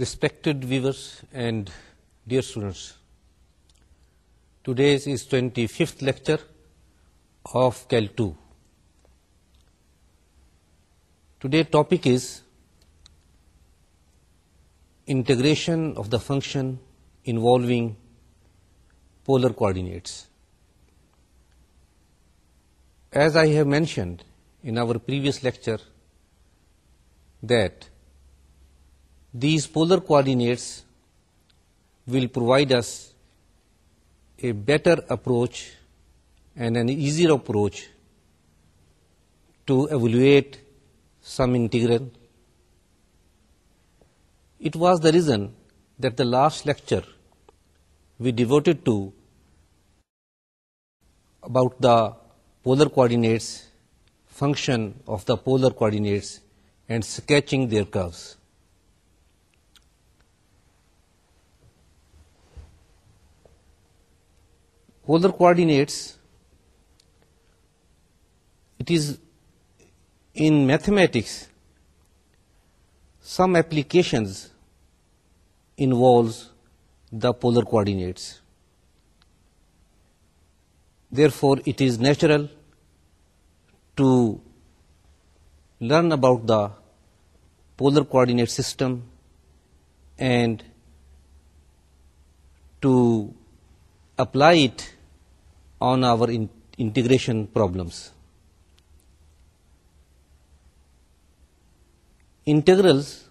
Respected viewers and dear students, today's is 25th lecture of Cal 2. Today's topic is integration of the function involving polar coordinates. As I have mentioned in our previous lecture that these polar coordinates will provide us a better approach and an easier approach to evaluate some integral. It was the reason that the last lecture we devoted to about the polar coordinates, function of the polar coordinates and sketching their curves. polar coordinates, it is in mathematics, some applications involves the polar coordinates. Therefore, it is natural to learn about the polar coordinate system and to apply it on our integration problems. Integrals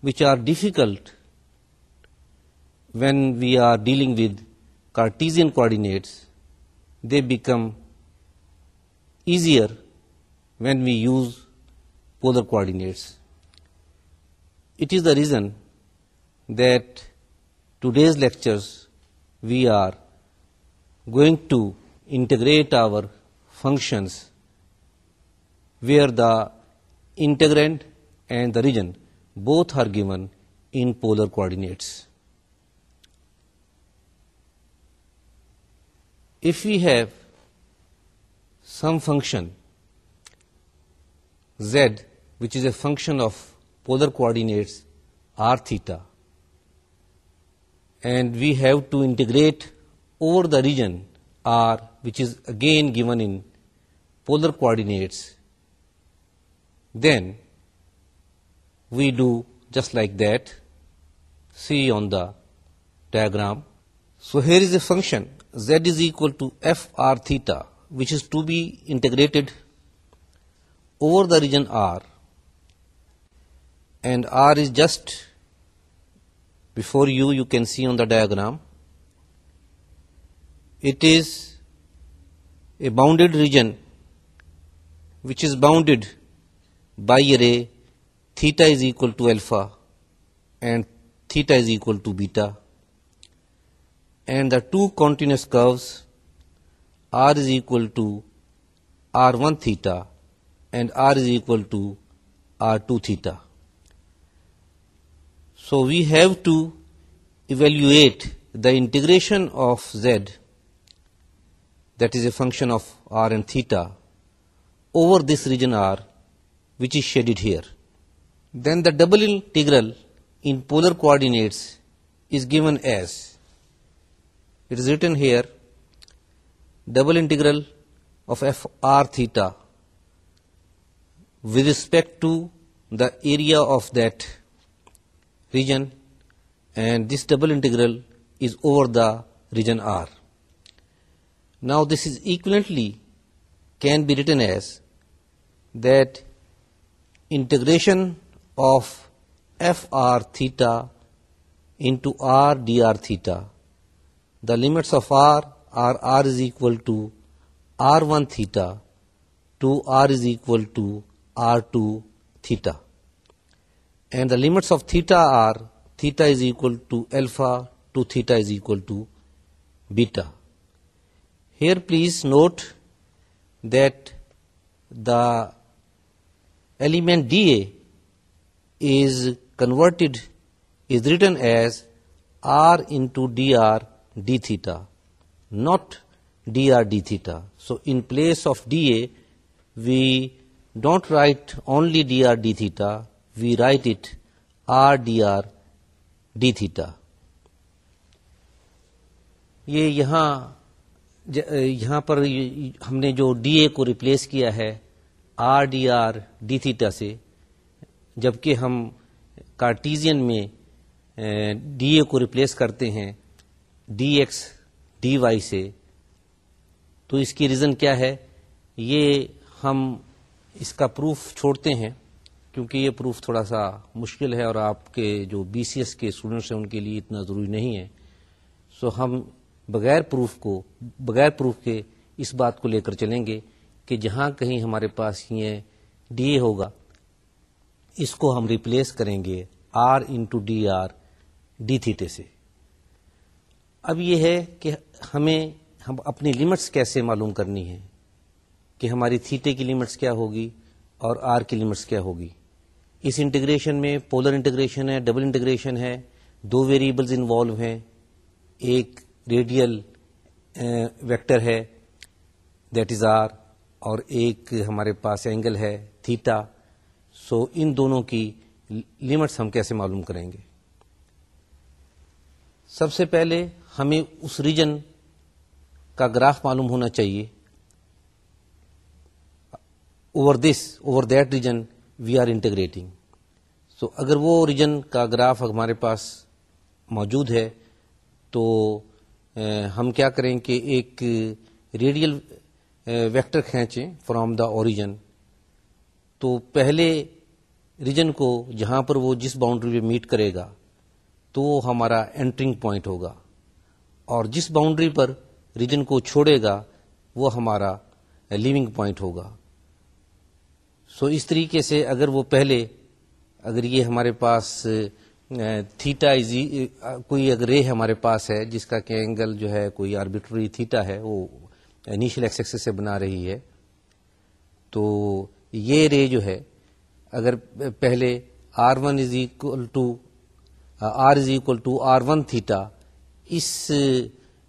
which are difficult when we are dealing with Cartesian coordinates, they become easier when we use polar coordinates. It is the reason that today's lectures we are going to integrate our functions where the integrand and the region both are given in polar coordinates. If we have some function z which is a function of polar coordinates r theta, and we have to integrate over the region R, which is again given in polar coordinates, then we do just like that. See on the diagram. So here is a function z is equal to f r theta, which is to be integrated over the region R, and R is just before you. You can see on the diagram it is a bounded region which is bounded by a ray theta is equal to alpha and theta is equal to beta, and the two continuous curves r is equal to r1 theta and r is equal to r2 theta. So we have to evaluate the integration of z that is a function of r and theta, over this region r, which is shaded here. Then the double integral in polar coordinates is given as, it is written here, double integral of f r theta with respect to the area of that region, and this double integral is over the region R. Now this is equivalently can be written as that integration of FR theta into R dr theta. The limits of R are R is equal to R1 theta to R is equal to R2 theta. And the limits of theta are theta is equal to alpha to theta is equal to beta. Here please note that the element dA is converted, is written as R into dr d theta, not dr d theta. So in place of dA, we don't write only dr d theta, we write it R dr d theta. ये यहाँ یہاں پر ہم نے جو D A کو replace کیا ہے R D R D theta سے جبکہ ہم کارٹیزین میں ڈی اے کو ریپلیس کرتے ہیں ڈی ایکس ڈی وائی سے تو اس کی ریزن کیا ہے یہ ہم اس کا پروف چھوڑتے ہیں کیونکہ یہ پروف تھوڑا سا مشکل ہے اور آپ کے جو بی سی ایس کے اسٹوڈینٹس ہیں ان کے لیے اتنا ضروری نہیں ہے سو ہم بغیر پروف کو بغیر پروف کے اس بات کو لے کر چلیں گے کہ جہاں کہیں ہمارے پاس یہ ڈی اے ہوگا اس کو ہم ریپلیس کریں گے R into D R D theta سے اب یہ ہے کہ ہمیں ہم اپنی لمٹس کیسے معلوم کرنی ہے کہ ہماری تھیٹے کی لمٹس کیا ہوگی اور آر کی لمٹس کیا ہوگی اس انٹیگریشن میں پولر انٹیگریشن ہے ڈبل انٹیگریشن ہے دو ویریبلز انوالو ہیں ایک ریڈیل ویکٹر ہے دیٹ از آر اور ایک ہمارے پاس اینگل ہے تھیٹا سو ان دونوں کی لمٹس ہم کیسے معلوم کریں گے سب سے پہلے ہمیں اس ریجن کا گراف معلوم ہونا چاہیے over this over that region we are integrating so اگر وہ ریجن کا گراف ہمارے پاس موجود ہے تو ہم کیا کریں کہ ایک ریڈیل ویکٹر کھینچیں فرام دا اوریجن تو پہلے ریجن کو جہاں پر وہ جس باؤنڈری پہ میٹ کرے گا تو وہ ہمارا انٹرنگ پوائنٹ ہوگا اور جس باؤنڈری پر ریجن کو چھوڑے گا وہ ہمارا لیونگ پوائنٹ ہوگا سو اس طریقے سے اگر وہ پہلے اگر یہ ہمارے پاس تھیٹا از کوئی اگر رے ہمارے پاس ہے جس کا کہ اینگل جو ہے کوئی آربیٹری تھیٹا ہے وہ انیشل ایکسس سے بنا رہی ہے تو یہ رے جو ہے اگر پہلے R one is equal to are is equal to are one theta اس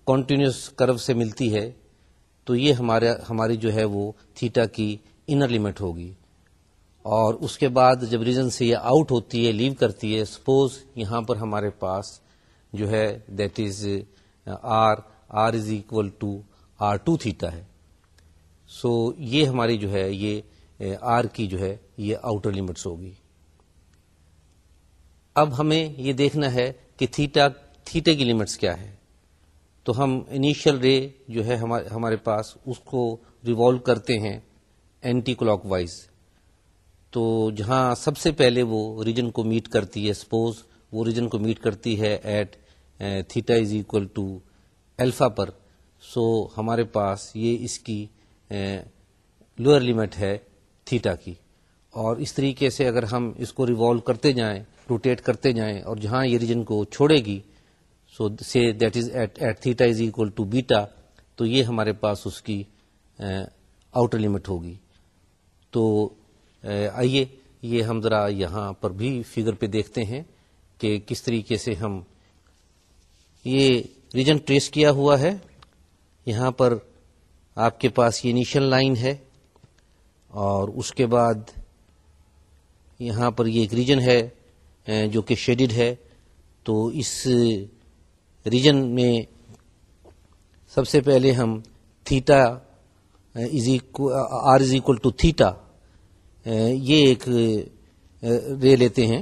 کنٹینیوس کرو سے ملتی ہے تو یہ ہمارے ہماری جو ہے وہ تھیٹا کی انر لمٹ ہوگی اور اس کے بعد جب ریزن سے یہ آؤٹ ہوتی ہے لیو کرتی ہے سپوز یہاں پر ہمارے پاس جو ہے that is R are is equal to R two theta ہے سو یہ ہماری جو ہے یہ آر کی جو ہے یہ آؤٹر لمٹس ہوگی اب ہمیں یہ دیکھنا ہے کہ تھیٹا تھیٹے کی لمٹس کیا ہے تو ہم انیشل رے جو ہے ہمارے پاس اس کو ریوالو کرتے ہیں اینٹی کلاک وائز تو جہاں سب سے پہلے وہ ریجن کو میٹ کرتی ہے سپوز وہ ریجن کو میٹ کرتی ہے at theta is equal to alpha پر سو ہمارے پاس یہ اس کی لوئر لمٹ ہے تھیٹا کی اور اس طریقے سے اگر ہم اس کو ریوالو کرتے جائیں روٹیٹ کرتے جائیں اور جہاں یہ ریجن کو چھوڑے گی سو سے that is at at theta is equal to beta تو یہ ہمارے پاس اس کی آؤٹر لمٹ ہوگی تو آئیے یہ ہم ذرا یہاں پر بھی فگر پہ دیکھتے ہیں کہ کس طریقے سے ہم یہ ریجن ٹریس کیا ہوا ہے یہاں پر آپ کے پاس یہ انیشل لائن ہے اور اس کے بعد یہاں پر یہ ایک ریجن ہے جو کہ شیڈڈ ہے تو اس ریجن میں سب سے پہلے ہم theta R is equal to theta یہ ایک رے لیتے ہیں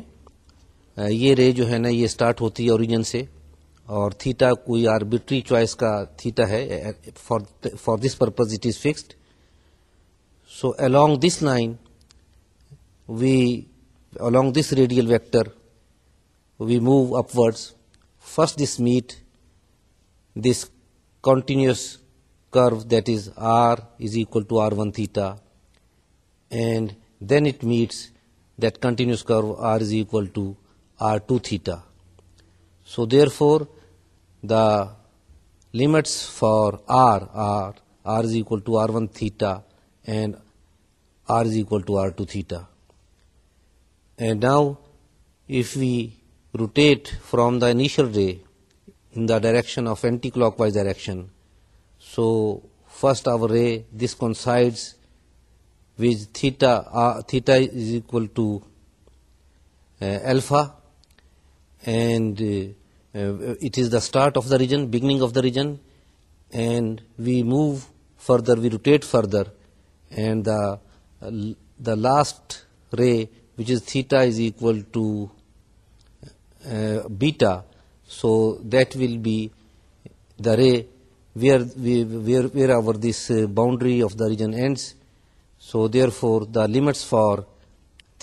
یہ رے جو ہے نا یہ اسٹارٹ ہوتی ہے اوریجن سے اور تھیٹا کوئی آربیٹری چوائس کا تھیٹا ہے for this purpose it is fixed so along this line we along this radial vector we move upwards first first this meat this continuous curve that is are is equal to are one theta and then it meets that continuous curve R is equal to R2 theta. So therefore, the limits for R are R is equal to R1 theta and R is equal to R2 theta. And now, if we rotate from the initial ray in the direction of anti-clockwise direction, so first our ray, this coincides with uh, theta is equal to uh, alpha, and uh, it is the start of the region, beginning of the region, and we move further, we rotate further, and the last ray, which is theta, is equal to beta. So that will be the ray where our this boundary of the region ends, so therefore the limits for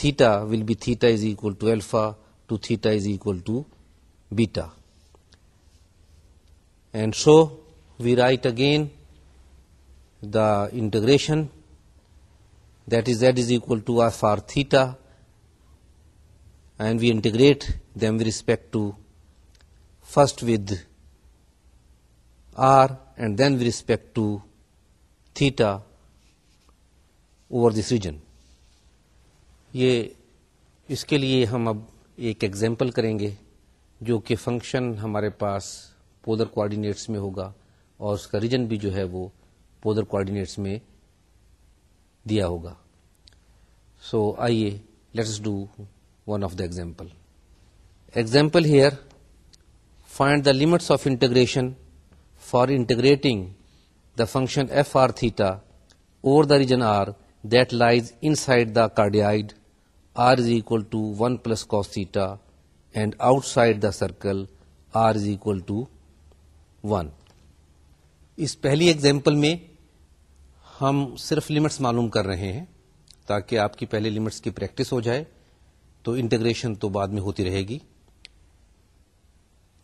theta will be theta is equal to alpha to theta is equal to beta. And so we write again the integration, that is z is equal to r for theta, and we integrate them with respect to first with r and then with respect to theta over this region یہ اس کے لیے ہم اب ایک example کریں گے جو کہ فنکشن ہمارے پاس پولر کوآڈینیٹس میں ہوگا اور اس کا ریجن بھی جو ہے وہ پولر کوآڈینیٹس میں دیا ہوگا سو آئیے let's do one of the example example here find the limits of integration for integrating the function F are theta over the region R that lies inside the cardioid are is equal to one plus cos theta and outside the circle are is equal to one اس پہلی example میں ہم صرف limits معلوم کر رہے ہیں تاکہ آپ کی پہلے لمٹس کی پریکٹس ہو جائے تو انٹیگریشن تو بعد میں ہوتی رہے گی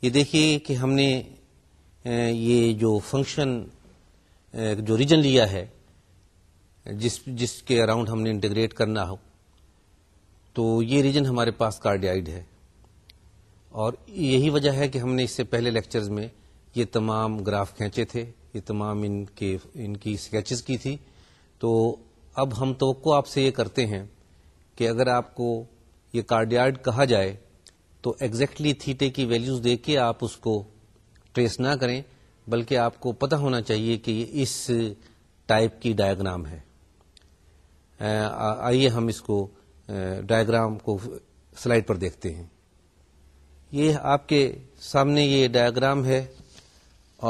یہ دیکھیے کہ ہم نے یہ جو فنکشن جو ریجن لیا ہے جس جس کے اراؤنڈ ہم نے انٹیگریٹ کرنا ہو تو یہ ریجن ہمارے پاس کارڈیائڈ ہے اور یہی وجہ ہے کہ ہم نے اس سے پہلے لیکچرز میں یہ تمام گراف کھینچے تھے یہ تمام ان کے ان کی اسکیچز کی تھی تو اب ہم توقع آپ سے یہ کرتے ہیں کہ اگر آپ کو یہ کارڈیائڈ کہا جائے تو exactly تھیٹے کی ویلیوز دے کے آپ اس کو ٹریس نہ کریں بلکہ آپ کو پتہ ہونا چاہیے کہ یہ اس ٹائپ کی ڈائگرام ہے آئیے ہم اس کو ڈائگرام کو سلائڈ پر دیکھتے ہیں یہ آپ کے سامنے یہ ڈائگرام ہے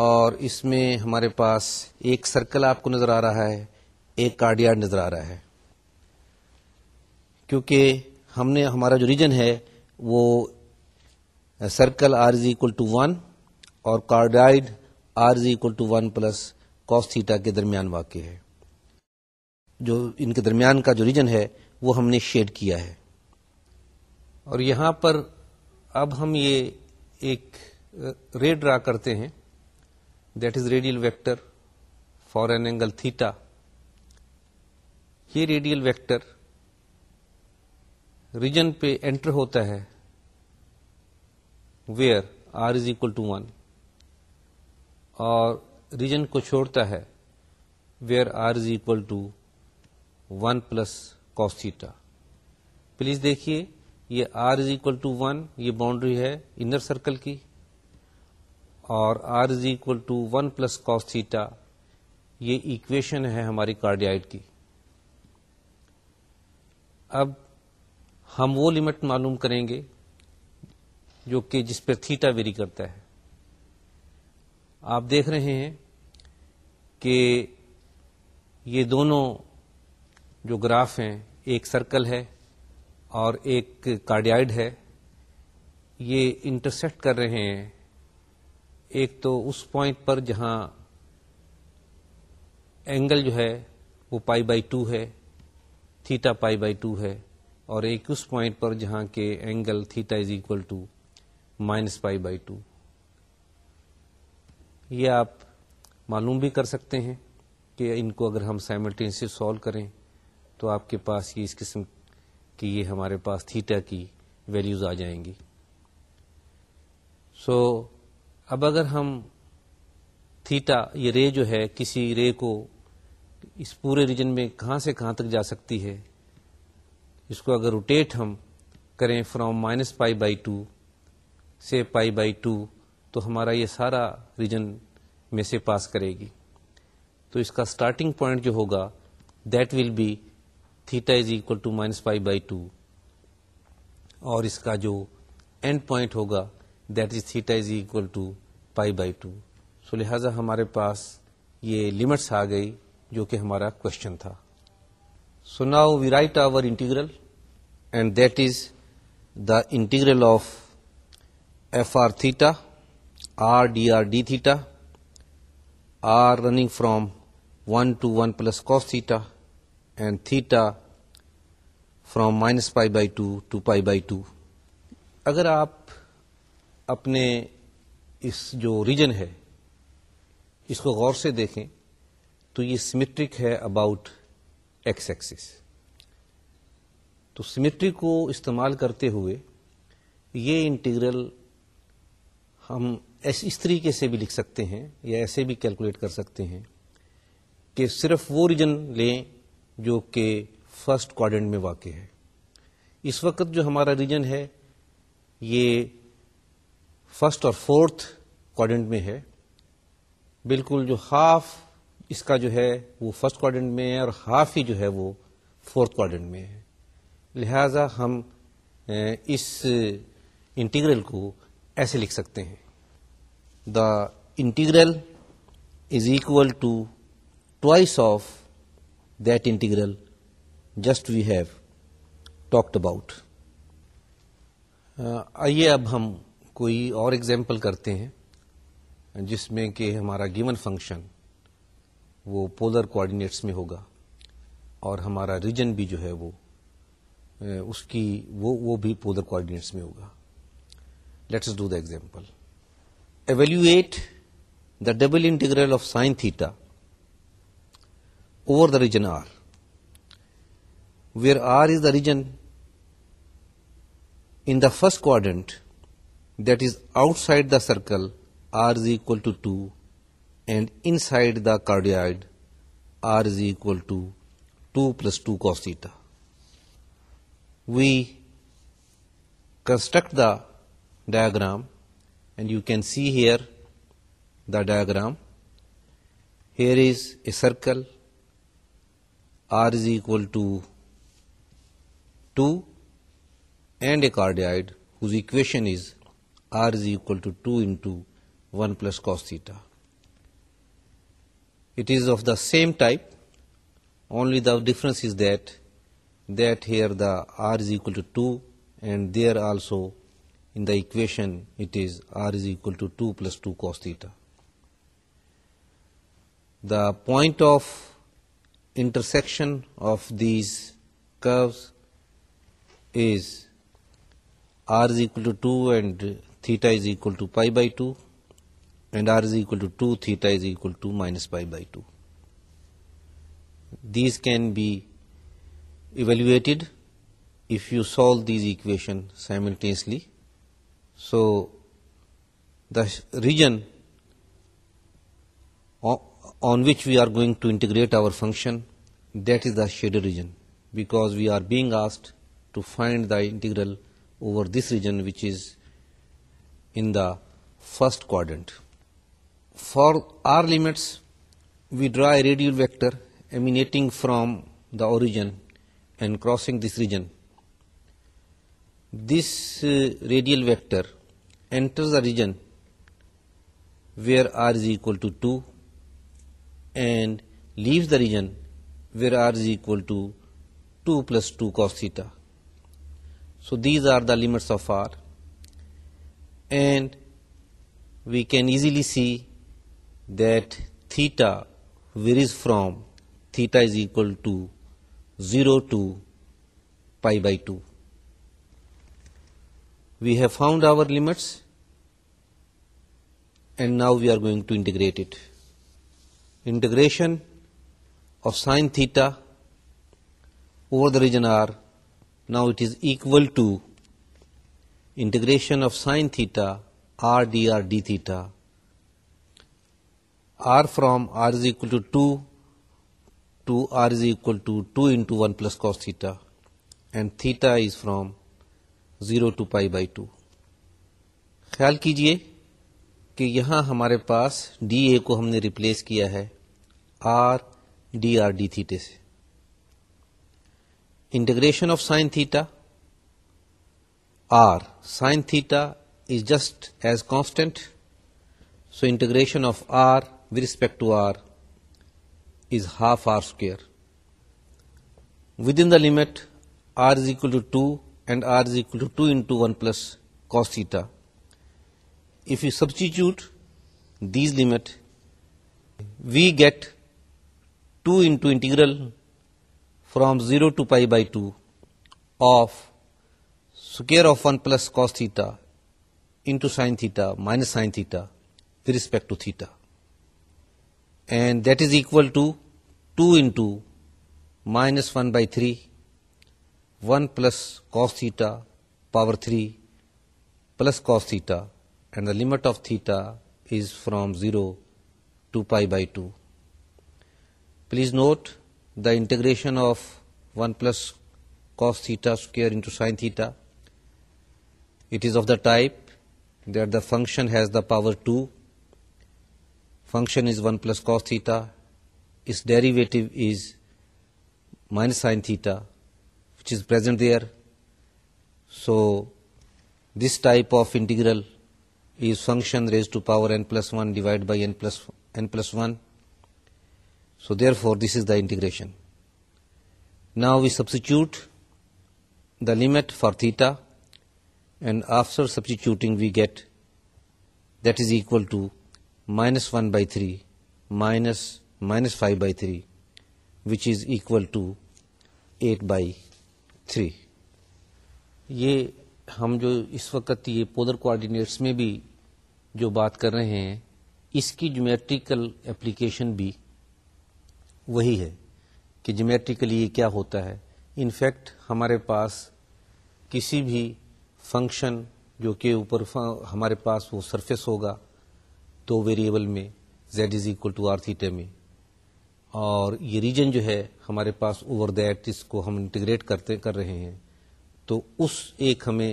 اور اس میں ہمارے پاس ایک سرکل آپ کو نظر آ رہا ہے ایک کارڈیاڈ نظر آ رہا ہے کیونکہ ہم نے ہمارا جو ریجن ہے وہ circle are is equal to one اور cardioid are is equal to one plus theta کے درمیان واقع ہے جو ان کے درمیان کا جو ریجن ہے وہ ہم نے شیڈ کیا ہے اور یہاں پر اب ہم یہ ایک ری ڈرا کرتے ہیں that is radial vector for an angle theta یہ ریڈیل ویکٹر ریجن پہ انٹر ہوتا ہے where are is equal to one اور ریجن کو چھوڑتا ہے where are is equal to one plus cos theta please دیکھیے یہ are is equal to one یہ باؤنڈری ہے انر سرکل کی اور are is equal to one plus cos theta یہ اکویشن ہے ہماری کارڈیائڈ کی اب ہم وہ لمٹ معلوم کریں گے جو کہ جس پہ تھیٹا ویری کرتا ہے آپ دیکھ رہے ہیں کہ یہ دونوں جو گراف ہیں ایک سرکل ہے اور ایک کارڈیائڈ ہے یہ انٹرسیکٹ کر رہے ہیں ایک تو اس پوائنٹ پر جہاں اینگل جو ہے وہ پائی بائی ٹو ہے تھیٹا پائی بائی ٹو ہے اور ایک اس پوائنٹ پر جہاں کے angle theta is equal to minus pi by two یہ آپ معلوم بھی کر سکتے ہیں کہ ان کو اگر ہم سائملٹینسی سے سالو کریں تو آپ کے پاس یہ اس قسم کی یہ ہمارے پاس تھیٹا کی ویلیوز آ جائیں گی سو so, اب اگر ہم تھیٹا یہ رے جو ہے کسی رے کو اس پورے ریجن میں کہاں سے کہاں تک جا سکتی ہے اس کو اگر روٹیٹ ہم کریں from minus pi by two سے پائی بائی ٹو تو ہمارا یہ سارا ریجن میں سے پاس کرے گی تو اس کا اسٹارٹنگ پوائنٹ جو ہوگا that will be theta is equal to minus pi by two اور اس کا جو اینڈ پوائنٹ ہوگا that is theta is equal to pi by two so لہٰذا ہمارے پاس یہ لمٹس آ گئی جو کہ ہمارا کوشچن تھا so now we write our integral and that is the integral of F are theta R D R D theta are running from one to one plus cos theta and theta from minus pi by two to pi by two اگر آپ اپنے اس جو region ہے اس کو غور سے دیکھیں تو یہ سیمیٹرک ہے اباؤٹ ایکس ایکسس تو سیمیٹری کو استعمال کرتے ہوئے یہ انٹیگرل ہم اس طریقے سے بھی لکھ سکتے ہیں یا ایسے بھی کیلکولیٹ کر سکتے ہیں کہ صرف وہ ریجن لیں جو کہ فرسٹ کوارڈنٹ میں واقع ہے اس وقت جو ہمارا ریجن ہے یہ فرسٹ اور فورتھ کوارڈنٹ میں ہے بالکل جو ہاف اس کا جو ہے وہ فرسٹ کوارڈنٹ میں ہے اور ہاف ہی جو ہے وہ فورتھ کوارڈنٹ میں ہے لہذا ہم اس انٹیگرل کو ایسے لکھ سکتے ہیں the integral is equal to twice of that integral just we have talked about آئیے اب ہم کوئی اور ایگزامپل کرتے ہیں جس میں کہ ہمارا گیون فنکشن وہ پولر کوآڈینیٹس میں ہوگا اور ہمارا ریجن بھی جو ہے وہ اس کی وہ وہ بھی پولر کوآڈینیٹس میں ہوگا let's do the example evaluate the double integral of sine theta over the region R, where R is the region in the first quadrant that is outside the circle, R is equal to 2, and inside the cardioid, R is equal to 2 plus 2 cos theta. We construct the diagram, and you can see here the diagram. Here is a circle R is equal to 2 and a cardioid whose equation is R is equal to 2 into 1 plus cos theta. It is of the same type, only the difference is that here the R is equal to 2 and there also in the equation it is R is equal to 2 plus 2 cos theta. The point of intersection of these curves is r is equal to 2 and theta is equal to pi by 2, and r is equal to 2, theta is equal to minus pi by 2. These can be evaluated if you solve these equations simultaneously. So the region on which we are going to integrate our function, that is the shaded region, because we are being asked to find the integral over this region which is in the first quadrant. For r limits, we draw a radial vector emanating from the origin and crossing this region. This uh, radial vector enters the region where r is equal to 2 and leaves the region where r is equal to 2 plus 2 cos theta. So these are the limits of r, and we can easily see that theta varies from theta is equal to 0 to pi by 2. We have found our limits, and now we are going to integrate it. Integration of sine theta over the region R now it is equal to integration of sine theta R D R D theta r from r is equal to two to are is equal to two into one plus cos theta and theta is from zero to pi by two خیال کیجئے کہ یہاں ہمارے پاس D A کو ہم نے replace کیا ہے r dr d theta se integration of sin theta r sin theta is just as constant, so integration of r with respect to r is half r square within the limit r is equal to 2 and r is equal to 2 into 1 plus cos theta. If you substitute these limit, we get 2 into integral from 0 to pi by 2 of square of 1 plus cos theta into sin theta minus sin theta with respect to theta, and that is equal to 2 into minus 1 by 3 1 plus cos theta power 3 plus cos theta, and the limit of theta is from 0 to pi by 2. Please note the integration of 1 plus cos theta square into sin theta. It is of the type that the function has the power 2. Function is 1 plus cos theta. Its derivative is minus sin theta, which is present there. So this type of integral is function raised to power n plus 1 divided by n plus 1. So therefore this this is the integration we we the the for for theta and after we we get that is to to minus one by three minus minus five by three which is to to eight by three یہ ہم جو اس وقت یہ پودر coordinates میں بھی جو بات کر رہے ہیں اس کی جومیٹركل اپلیکیشن بھی وہی ہے کہ جیمیٹریکلی یہ کیا ہوتا ہے انفیکٹ ہمارے پاس کسی بھی فنکشن جو کہ اوپر ہمارے پاس وہ سرفیس ہوگا دو ویریبل میں z is equal to r theta میں اور یہ ریجن جو ہے ہمارے پاس اوور دیٹ اس کو ہم انٹیگریٹ کرتے کر رہے ہیں تو اس ایک ہمیں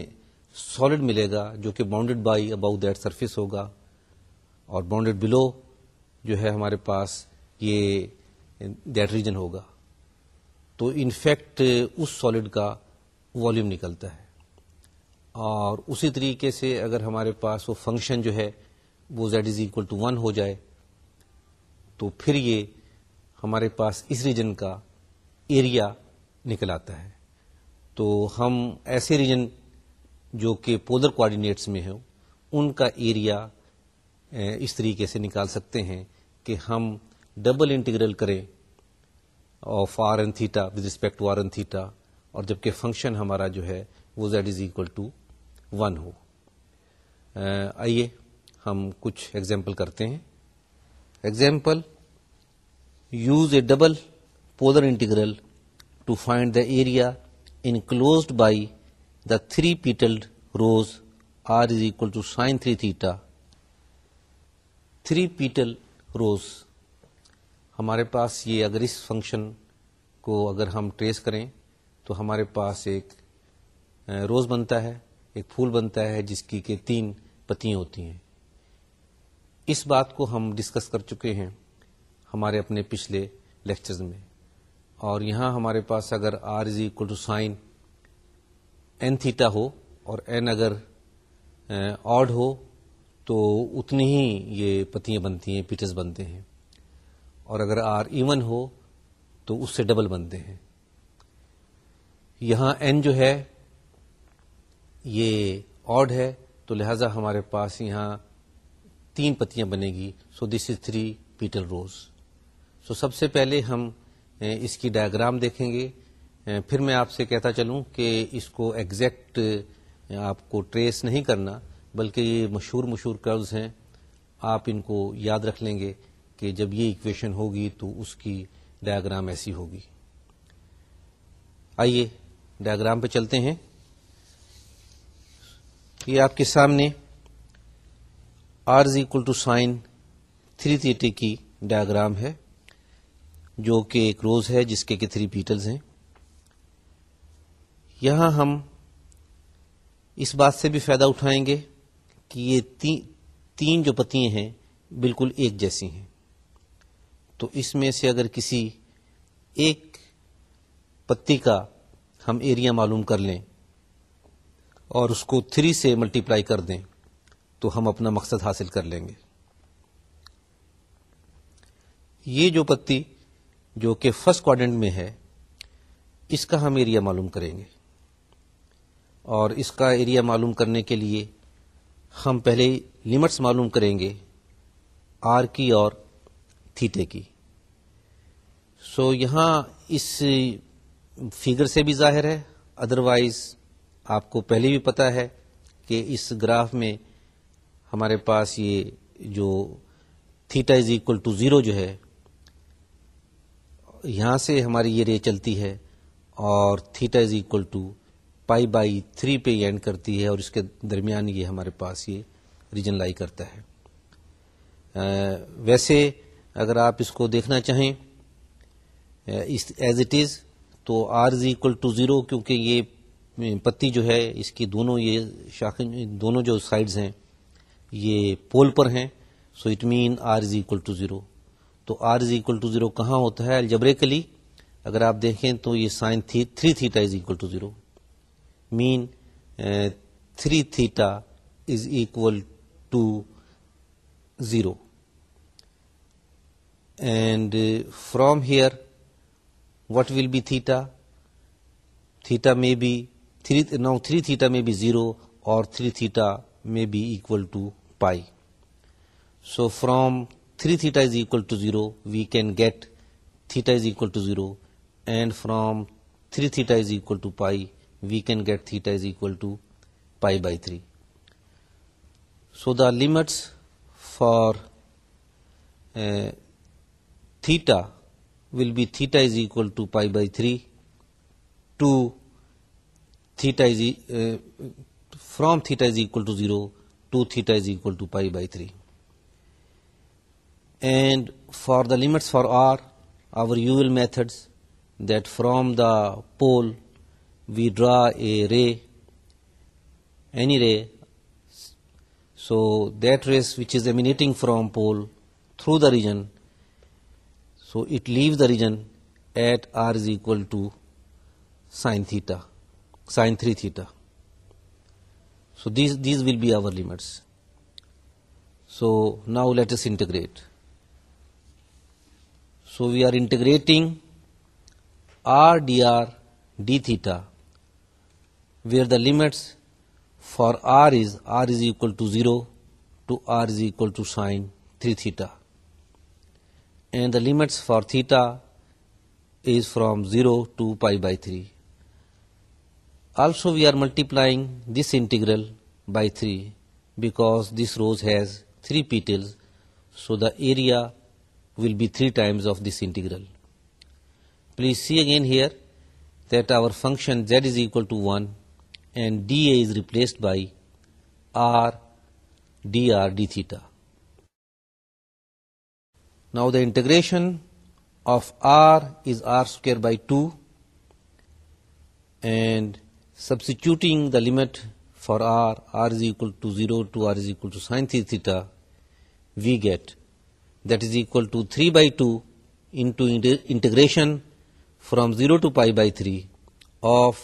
سالڈ ملے گا جو کہ bounded by above that surface ہوگا اور باؤنڈیڈ بلو جو ہے ہمارے پاس یہ دیٹ ریجن ہوگا تو انفیکٹ اس سالڈ کا والیوم نکلتا ہے اور اسی طریقے سے اگر ہمارے پاس وہ فنکشن جو ہے وہ z is equal to one ہو جائے تو پھر یہ ہمارے پاس اس ریجن کا ایریا نکل آتا ہے تو ہم ایسے ریجن جو کہ پولر کوآڈینیٹس میں ہوں ان کا ایریا اس طریقے سے نکال سکتے ہیں کہ ہم ڈبل انٹیگرل کریں of r and theta with respect to r and theta اور جبکہ فنکشن ہمارا جو ہے وہ z is equal to one ہو آئیے ہم کچھ ایگزامپل کرتے ہیں example use a double polar integral to find the area enclosed by the three petalled rose r is equal to sine three theta three petal rose ہمارے پاس یہ اگر اس فنکشن کو اگر ہم ٹریس کریں تو ہمارے پاس ایک روز بنتا ہے ایک پھول بنتا ہے جس کی کہ تین پتیاں ہوتی ہیں اس بات کو ہم ڈسکس کر چکے ہیں ہمارے اپنے پچھلے لیکچرز میں اور یہاں ہمارے پاس اگر r is equal to sine n theta ہو اور این اگر آڈ ہو تو اتنی ہی یہ پتیاں بنتی ہیں پیٹس بنتے ہیں اور اگر آر ایون ہو تو اس سے ڈبل بنتے ہیں یہاں این جو ہے یہ آڈ ہے تو لہٰذا ہمارے پاس یہاں تین پتیاں بنے گی so this is three petal rose سو سب سے پہلے ہم اس کی ڈائگرام دیکھیں گے پھر میں آپ سے کہتا چلوں کہ اس کو ایگزیکٹ آپ کو ٹریس نہیں کرنا بلکہ یہ مشہور مشہور کروز ہیں آپ ان کو یاد رکھ لیں گے کہ جب یہ اکویشن ہوگی تو اس کی ڈایاگرام ایسی ہوگی آئیے ڈایاگرام پہ چلتے ہیں یہ آپ کے سامنے r is equal to sine three کی ڈایاگرام ہے جو کہ ایک روز ہے جس کے کہ تھری پیٹلز ہیں یہاں ہم اس بات سے بھی فائدہ اٹھائیں گے کہ یہ تین جو پتیاں ہیں بالکل ایک جیسی ہیں تو اس میں سے اگر کسی ایک پتی کا ہم ایریا معلوم کر لیں اور اس کو تھری سے ملٹیپلائی کر دیں تو ہم اپنا مقصد حاصل کر لیں گے یہ جو پتی جو کہ فرسٹ کوارڈنٹ میں ہے اس کا ہم ایریا معلوم کریں گے اور اس کا ایریا معلوم کرنے کے لیے ہم پہلے لمٹس معلوم کریں گے آر کی اور تھیٹے کی سو so, یہاں اس فیگر سے بھی ظاہر ہے ادروائز آپ کو پہلے بھی پتا ہے کہ اس گراف میں ہمارے پاس یہ جو theta is equal to zero جو ہے یہاں سے ہماری یہ رے چلتی ہے اور theta is equal to pi by three پہ یہ اینڈ کرتی ہے اور اس کے درمیان یہ ہمارے پاس یہ ریجن لائی کرتا ہے ویسے اگر آپ اس کو دیکھنا چاہیں ایز اٹ از تو r is equal to zero کیونکہ یہ پتی جو ہے اس کی دونوں یہ شاخیں دونوں جو سائڈز ہیں یہ پول پر ہیں so it mean r is equal to zero تو r is equal to zero کہاں ہوتا ہے جبریکلی اگر آپ دیکھیں تو یہ sine three theta is equal to zero mean three theta is equal to zero and from here What will be theta? Theta may be, now 3 theta may be 0 or 3 theta may be equal to pi. So from 3 theta is equal to 0, we can get theta is equal to 0, and from 3 theta is equal to pi, we can get theta is equal to pi by 3. So the limits for uh, theta will be theta is equal to pi by 3 to theta is uh, from theta is equal to 0 to theta is equal to pi by 3. And for the limits for r, our usual methods, that from the pole we draw a ray, any ray, so that ray which is emanating from pole through the region so it leaves the region at r is equal to sine 3 theta. So these will be our limits. So now let us integrate. So we are integrating r dr d theta, where the limits for r is equal to 0 to r is equal to sine 3 theta and the limits for theta is from 0 to pi by 3. Also we are multiplying this integral by 3 because this rose has 3 petals, so the area will be 3 times of this integral. Please see again here that our function z is equal to 1 and dA is replaced by r dr d theta. Now the integration of r is r square by 2, and substituting the limit for r is equal to 0 to r is equal to sin theta, we get that is equal to 3 by 2 into integration from 0 to pi by 3 of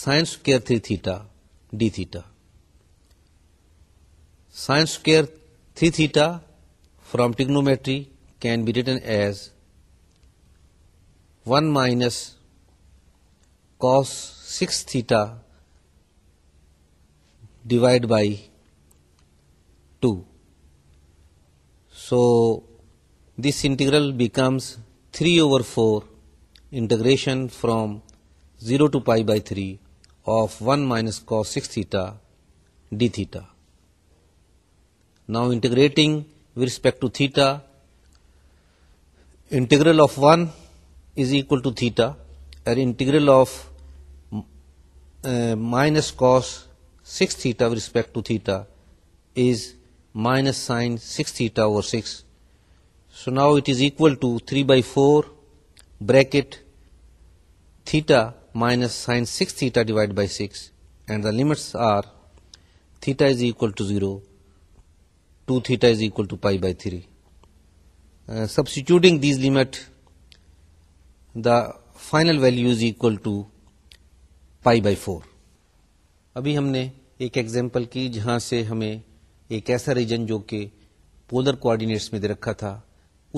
sin square 3 theta d theta. Sin square 3 theta from trigonometry can be written as 1 minus cos 6 theta divided by 2. So this integral becomes 3 over 4 integration from 0 to pi by 3 of 1 minus cos 6 theta d theta. Now integrating with respect to theta, integral of 1 is equal to theta, and integral of uh, minus cos 6 theta with respect to theta is minus sine 6 theta over 6. So now it is equal to 3 by 4 bracket theta minus sine 6 theta divided by 6, and the limits are theta is equal to 0, 2 theta is equal to pi by 3. Substituting these limit the final value is equal to pi by four ابھی ہم نے ایک example کی جہاں سے ہمیں ایک ایسا ریجن جو کہ پولر کوآڈینیٹس میں دے رکھا تھا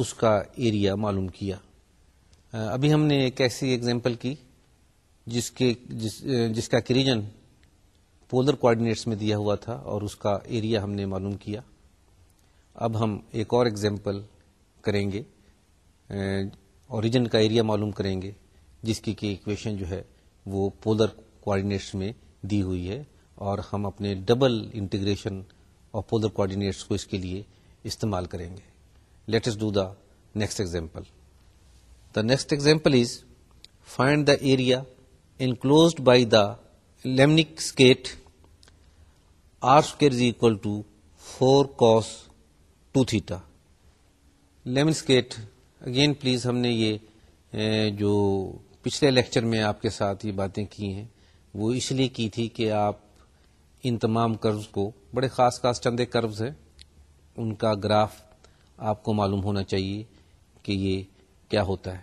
اس کا ایریا معلوم کیا ابھی ہم نے ایک ایسی ایگزامپل کی جس کے جس, جس کا کہ ریجن پولر کوآڈینیٹس میں دیا ہوا تھا اور اس کا ایریا ہم نے معلوم کیا اب ہم ایک اور ایگزامپل کریں گے اوریجن کا ایریا معلوم کریں گے جس کی کہ ایکویشن جو ہے وہ پولر کوآڈینیٹس میں دی ہوئی ہے اور ہم اپنے ڈبل انٹیگریشن اور پولر کوآڈینیٹس کو اس کے لیے استعمال کریں گے let's do the next example the next example is find the area enclosed by the lemniscate r square is equal to four cos two theta lemniscate again please ہم نے یہ جو پچھلے لیکچر میں آپ کے ساتھ یہ باتیں کی ہیں وہ اس لیے کی تھی کہ آپ ان تمام کروز کو بڑے خاص خاص چندے کروز ہیں ان کا گراف آپ کو معلوم ہونا چاہیے کہ یہ کیا ہوتا ہے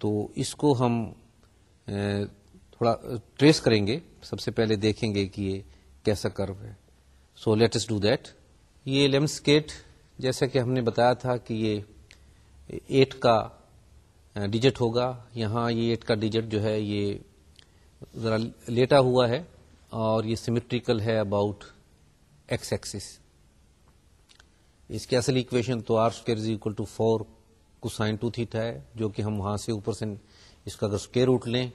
تو اس کو ہم تھوڑا ٹریس کریں گے سب سے پہلے دیکھیں گے کہ یہ کیسا کرو ہے سو لیٹس ڈو دیٹ یہ لیمسکیٹ جیسا کہ ہم نے بتایا تھا کہ یہ ایٹ کا ڈیجٹ ہوگا یہاں یہ ایٹ کا ڈیجٹ جو ہے یہ ذرا لیٹا ہوا ہے اور یہ سیمیٹریکل ہے اباؤٹ ایکس ایکسس اس کی اصل اکویشن تو r square to four cosine two theta ہے جو کہ ہم وہاں سے اوپر سے اس کا اگر اسکیئر روٹ لیں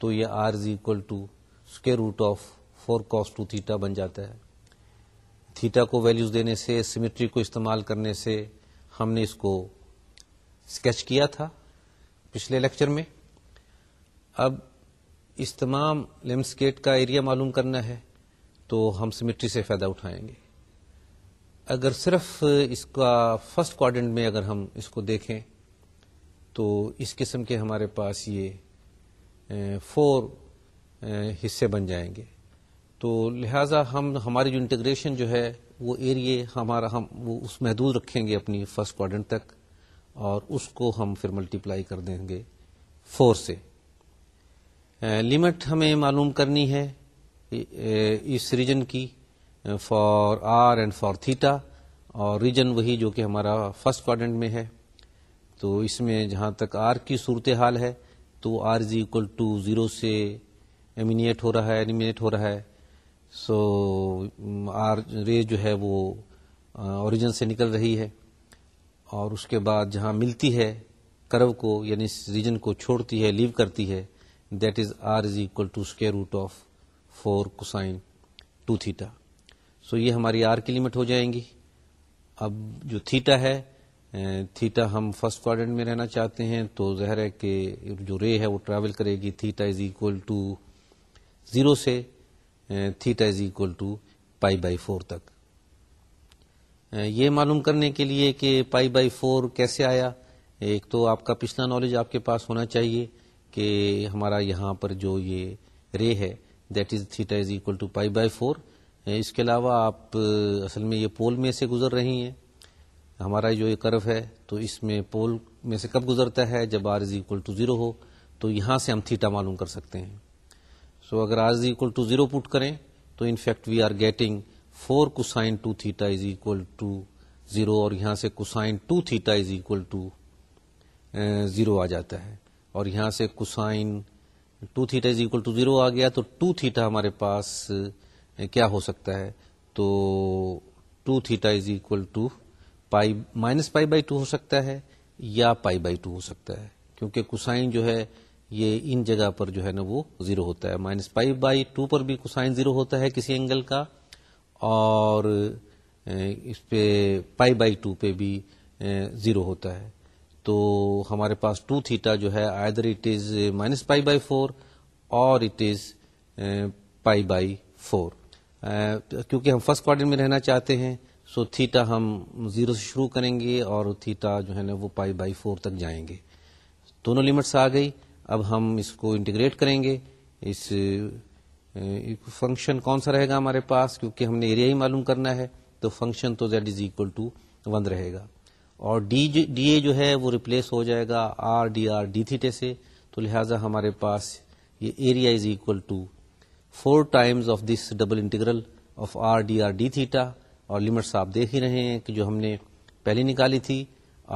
تو یہ are is equal to square root of four cos two theta بن جاتا ہے تھیٹا کو ویلیوز دینے سے سیمیٹری کو استعمال کرنے سے ہم نے اس کو اسکیچ کیا تھا پچھلے لیکچر میں اب اس تمام لیمسکیٹ کا ایریا معلوم کرنا ہے تو ہم سیمیٹری سے فائدہ اٹھائیں گے اگر صرف اس کا فرسٹ کوارڈنٹ میں اگر ہم اس کو دیکھیں تو اس قسم کے ہمارے پاس یہ فور حصے بن جائیں گے تو لہٰذا ہم ہماری جو انٹیگریشن جو ہے وہ ایریے ہمارا ہم وہ اس محدود رکھیں گے اپنی فرسٹ کوارڈنٹ تک اور اس کو ہم پھر ملٹیپلائی کر دیں گے فور سے لمٹ ہمیں معلوم کرنی ہے اس ریجن کی for r and for theta اور ریجن وہی جو کہ ہمارا فرسٹ کوارڈنٹ میں ہے تو اس میں جہاں تک آر کی صورتحال ہے تو r is equal to zero سے ایمینیٹ ہو رہا ہے ایلیمینیٹ ہو رہا ہے سو آر رے جو ہے وہ اوریجن سے نکل رہی ہے اور اس کے بعد جہاں ملتی ہے کرو کو یعنی اس ریجن کو چھوڑتی ہے لیو کرتی ہے that is are is equal to square root of four cosine two theta so یہ ہماری آر کی لمٹ ہو جائیں گی اب جو تھیٹا ہے تھیٹا ہم فرسٹ کوارڈنٹ میں رہنا چاہتے ہیں تو ظاہر ہے کہ جو رے ہے وہ ٹریول کرے گی theta is equal to zero سے theta is equal to pi by four تک یہ معلوم کرنے کے لیے کہ پائی بائی فور کیسے آیا ایک تو آپ کا پچھلا نالج آپ کے پاس ہونا چاہیے کہ ہمارا یہاں پر جو یہ رے ہے that is theta is equal to pi by four اس کے علاوہ آپ اصل میں یہ پول میں سے گزر رہی ہیں ہمارا جو یہ کرو ہے تو اس میں پول میں سے کب گزرتا ہے جب r is equal to zero ہو تو یہاں سے ہم تھیٹا معلوم کر سکتے ہیں سو اگر is equal to zero put کریں تو in fact we are getting four cosine two theta is equal to zero اور یہاں سے cosine two theta is equal to zero آ جاتا ہے اور یہاں سے cosine two theta is equal to zero آ گیا تو ٹو تھیٹا ہمارے پاس eh, کیا ہو سکتا ہے تو two theta is equal to pi minus pi by two ہو سکتا ہے یا پائی بائی ٹو ہو سکتا ہے کیونکہ کسائن جو ہے یہ ان جگہ پر جو ہے نا وہ زیرو ہوتا ہے مائنس پائی بائی ٹو پر بھی کوسائن زیرو ہوتا ہے کسی اینگل کا اور اس پہ پائی بائی ٹو پہ بھی زیرو ہوتا ہے تو ہمارے پاس ٹو تھیٹا جو ہے either it is minus pi by four اور it is pi by four کیونکہ ہم فرسٹ کوارڈر میں رہنا چاہتے ہیں سو تھیٹا ہم زیرو سے شروع کریں گے اور تھیٹا جو ہے نا وہ پائی بائی فور تک جائیں گے دونوں لمٹس آ گئی اب ہم اس کو انٹیگریٹ کریں گے اس فنکشن کون سا رہے گا ہمارے پاس کیونکہ ہم نے ایریا ہی معلوم کرنا ہے تو فنکشن تو z is equal to one رہے گا اور ڈی ڈی اے جو ہے وہ ریپلیس ہو جائے گا r D R D theta سے تو لہٰذا ہمارے پاس یہ area is equal to four times of this double integral of r D R D theta اور لمٹس آپ دیکھ ہی رہے ہیں کہ جو ہم نے پہلی نکالی تھی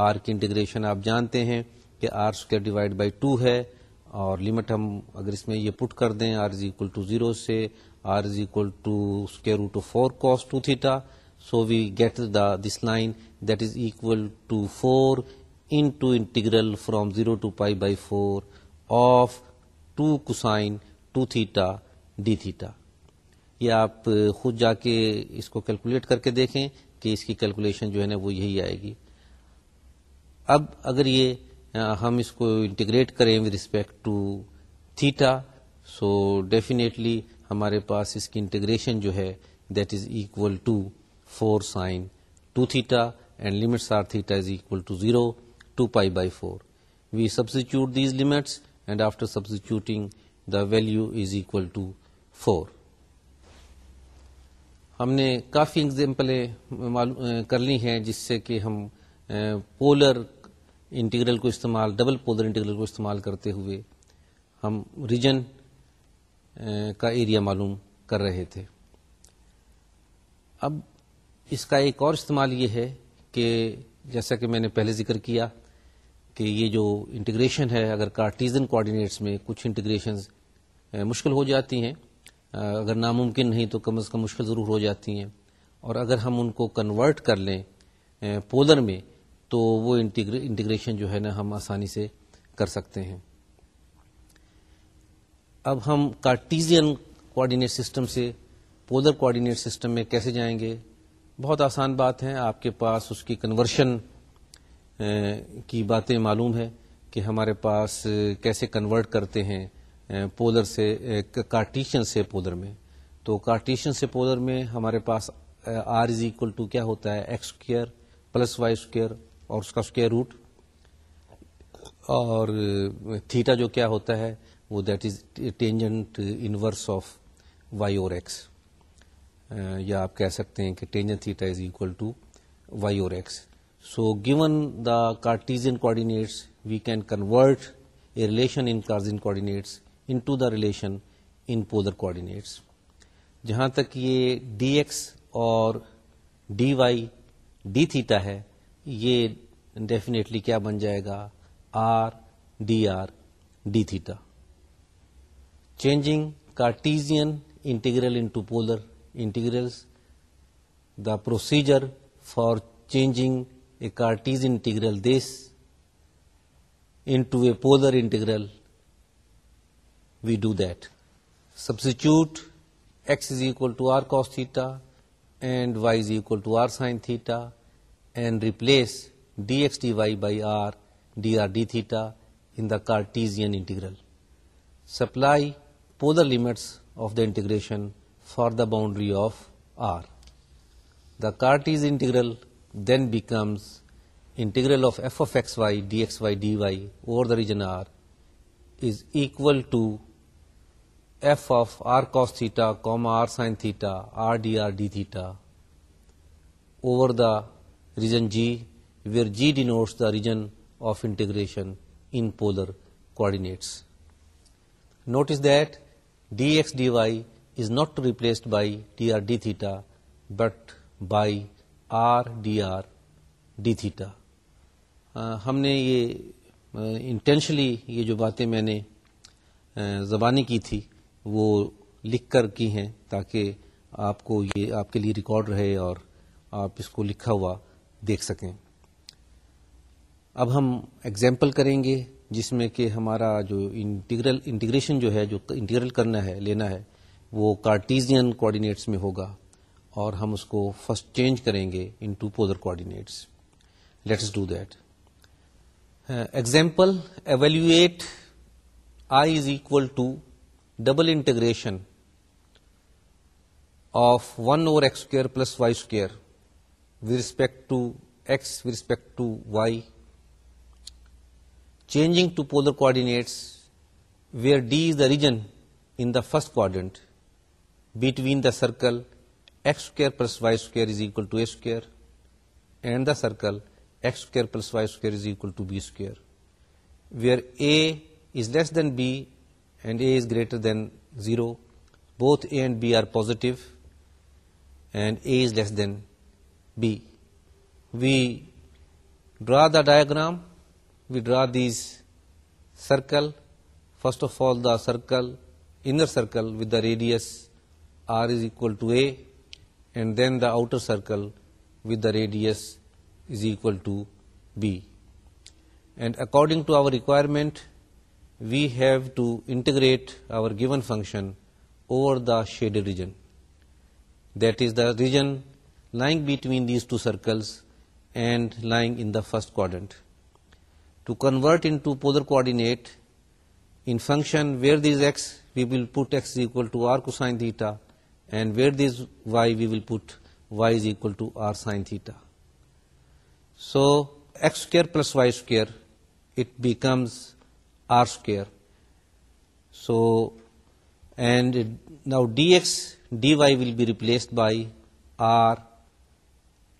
آر کی انٹیگریشن آپ جانتے ہیں کہ r square divide by two ہے اور لمٹ ہم اگر اس میں یہ پٹ کر دیں r is equal to zero سے r is equal to to root four theta so we get the this line that is equal to four into integral from zero to pi by four of two cosine two theta d theta یہ آپ خود جا کے اس کو calculate کر کے دیکھیں کہ اس کی کیلکولیشن جو ہے نا وہ یہی آئے گی اب اگر یہ Uh, ہم اس کو انٹیگریٹ کریں with respect to theta so definitely ہمارے پاس اس کی انٹیگریشن جو ہے that is equal to four sine two theta and limits are theta is equal to zero to pi by four we substitute these limits and after substituting the value is equal to four ہم نے کافی اگزامپلیں uh, uh, کر لی ہیں جس سے کہ ہم پولر انٹیگرل کو استعمال ڈبل پولر انٹیگرل کو استعمال کرتے ہوئے ہم ریجن کا ایریا معلوم کر رہے تھے اب اس کا ایک اور استعمال یہ ہے کہ جیسا کہ میں نے پہلے ذکر کیا کہ یہ جو انٹیگریشن ہے اگر کارٹیزن کوآڈینیٹس میں کچھ انٹیگریشنز مشکل ہو جاتی ہیں اگر ناممکن نہیں تو کم از کم مشکل ضرور ہو جاتی ہیں اور اگر ہم ان کو کنورٹ کر لیں پولر میں تو وہ انٹیگریشن جو ہے نا ہم آسانی سے کر سکتے ہیں اب ہم کارٹیزین کوآڈینیٹ سسٹم سے پولر کوآڈینیٹ سسٹم میں کیسے جائیں گے بہت آسان بات ہے آپ کے پاس اس کی کنورشن کی باتیں معلوم ہے کہ ہمارے پاس کیسے کنورٹ کرتے ہیں پولر سے کارٹیشن سے پولر میں تو کارٹیشن سے پولر میں ہمارے پاس آر از اکول ٹو کیا ہوتا ہے x square plus y square اور اس کا اسکوئر روٹ اور تھیٹا uh, جو کیا ہوتا ہے وہ that is tangent inverse of y اور ایکس یا آپ کہہ سکتے ہیں کہ tangent theta is equal to y اور x so given the Cartesian coordinates we can convert a relation in Cartesian coordinates into the relation in polar coordinates جہاں تک یہ ڈی ایکس اور ڈی وائی ڈی تھیٹا ہے یہ definitely کیا بن جائے گا r D R D theta changing Cartesian integral into polar integrals the procedure for changing a Cartesian integral this into a polar integral we do that substitute x is equal to r cos theta and y is equal to r sine theta and replace dx dy by r dr d theta in the Cartesian integral. Supply polar limits of the integration for the boundary of r. The Cartesian integral then becomes integral of f of xy dxy dy over the region r is equal to f of r cos theta, r sin theta, r dr d theta over the region G where G denotes the region of integration in polar coordinates notice that d x D y is not replaced by d R D theta but by r D R D theta ہم نے یہ انٹینشلی یہ جو باتیں میں نے زبانی کی تھی وہ لکھ کر کی ہیں تاکہ آپ کو یہ آپ کے لیے ریکارڈ رہے اور آپ اس کو لکھا ہوا دیکھ سکیں اب ہم ایگزامپل کریں گے جس میں کہ ہمارا جو انٹیگرل انٹیگریشن جو ہے جو انٹیگرل کرنا ہے لینا ہے وہ کارٹیزین کوآڈینیٹس میں ہوگا اور ہم اس کو فرسٹ چینج کریں گے into polar coordinates let's do that example evaluate I is equal to double integration of one over x square plus y square with respect to x, with respect to y, changing to polar coordinates where D is the region in the first quadrant between the circle x square plus y square is equal to a square and the circle x square plus y square is equal to b square, where a is less than b and a is greater than 0, both a and b are positive and a is less than B. We draw the diagram, we draw these circle, first of all the circle, inner circle with the radius r is equal to a, and then the outer circle with the radius is equal to b. And according to our requirement, we have to integrate our given function over the shaded region. That is the region lying between these two circles and lying in the first quadrant. To convert into polar coordinate in function where this x, we will put x is equal to r cosine theta, and where this y, we will put y is equal to r sine theta. So x square plus y square, it becomes r square. So, and now dx dy will be replaced by r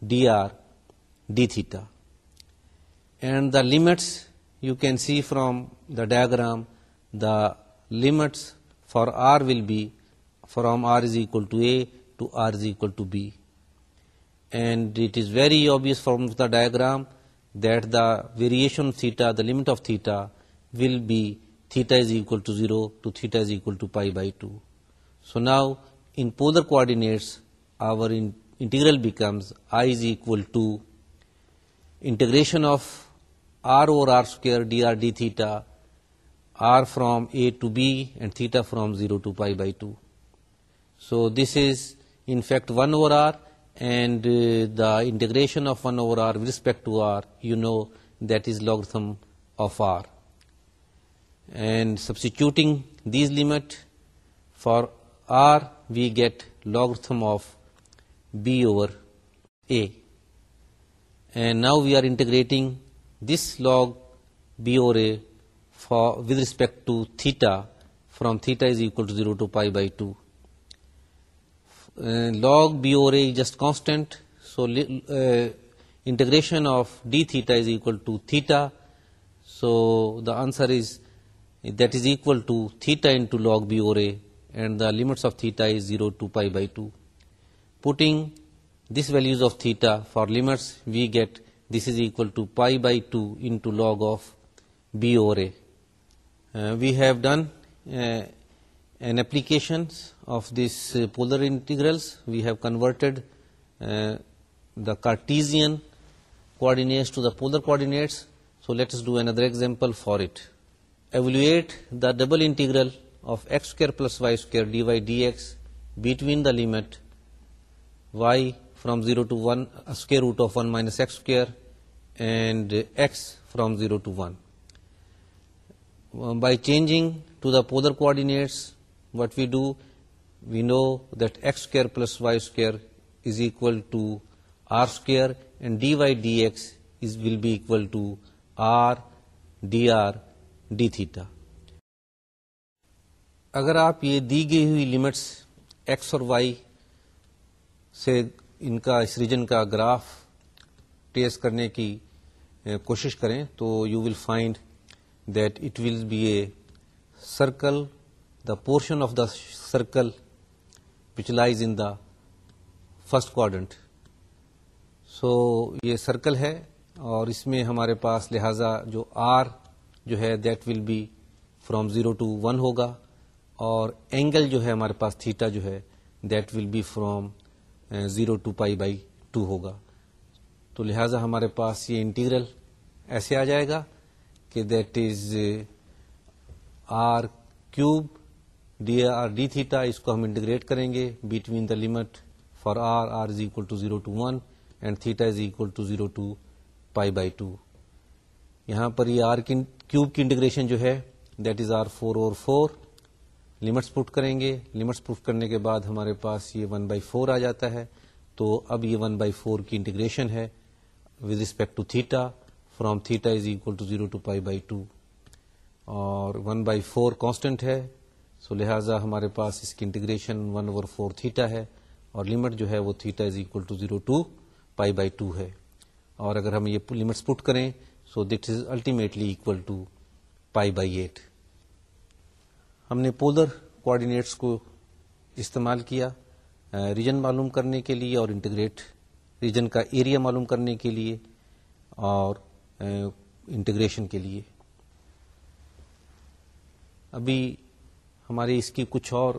dr d theta, and the limits you can see from the diagram. The limits for r will be from r is equal to a to r is equal to b, and it is very obvious from the diagram that the variation theta, the limit of theta will be theta is equal to 0 to theta is equal to pi by 2. So now in polar coordinates our integral becomes I is equal to integration of r over r square dr d theta, r from a to b and theta from 0 to pi by 2. So this is in fact 1 over r, and uh, the integration of 1 over r with respect to r, you know, that is logarithm of r. And substituting these limit for r, we get logarithm of B over A. And now we are integrating this log B over A for with respect to theta, from theta is equal to 0 to pi by 2. Log B over A is just constant, so uh, integration of d theta is equal to theta, so the answer is that is equal to theta into log B over A, and the limits of theta is 0 to pi by 2. Putting these values of theta for limits, we get this is equal to pi by 2 into log of b over a. Uh, we have done uh, an applications of these uh, polar integrals. We have converted the Cartesian coordinates to the polar coordinates. So let us do another example for it. Evaluate the double integral of x square plus y square dy dx between the limit y from zero root of one minus x x and x from zero to one by By to the the polar what we do do, x know plus y square is y to r equal and d y d dy is is be be to r D R D theta اگر آپ یہ دی گئی ہوئی limits x اور Y سے ان کا اس ریجن کا گراف ٹیسٹ کرنے کی کوشش کریں تو you will find that it will be a circle the portion of the circle which lies in the first quadrant so یہ سرکل ہے اور اس میں ہمارے پاس لہذا جو آر جو ہے that will be from zero to one ہوگا اور اینگل جو ہے ہمارے پاس تھیٹا جو ہے that will be from zero to pi by two ہوگا تو لہٰذا ہمارے پاس یہ انٹیگرل ایسے آ جائے گا کہ that is r cube d R D theta اس کو ہم انٹیگریٹ کریں گے between the limit for r are is equal to zero to one and theta is equal to zero to pi by two یہاں پر یہ r cube کی integration جو ہے دیٹ از آر فور اور فور لمٹس پٹ کریں گے limits proof کرنے کے بعد ہمارے پاس یہ ون بائی فور آ جاتا ہے تو اب یہ ون بائی فور کی انٹیگریشن ہے with respect to theta from theta is equal to zero to pi by two اور ون بائی فور کانسٹنٹ ہے سو لہٰذا ہمارے پاس اس کی integration one over four theta ہے اور لمٹ جو ہے وہ theta is equal to zero to pi by two ہے اور اگر ہم یہ لمٹس پٹ کریں so that is ultimately equal to pi by eight ہم نے پولر کوآڈینیٹس کو استعمال کیا ریجن معلوم کرنے کے لیے اور انٹیگریٹ ریجن کا ایریا معلوم کرنے کے لیے اور انٹیگریشن کے لیے ابھی ہماری اس کی کچھ اور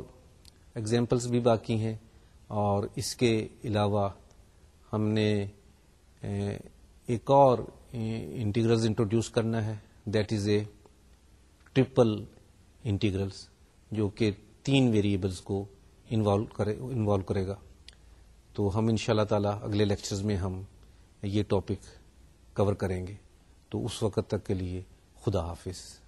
ایگزامپلس بھی باقی ہیں اور اس کے علاوہ ہم نے ایک اور انٹیگرز انٹروڈیوس کرنا ہے that is a triple integrals جو کہ تین ویریبلس کو انوالو کرے انوالو کرے گا تو ہم ان شاء اللہ تعالیٰ اگلے لیکچرز میں ہم یہ ٹاپک کور کریں گے تو اس وقت تک کے لیے خدا حافظ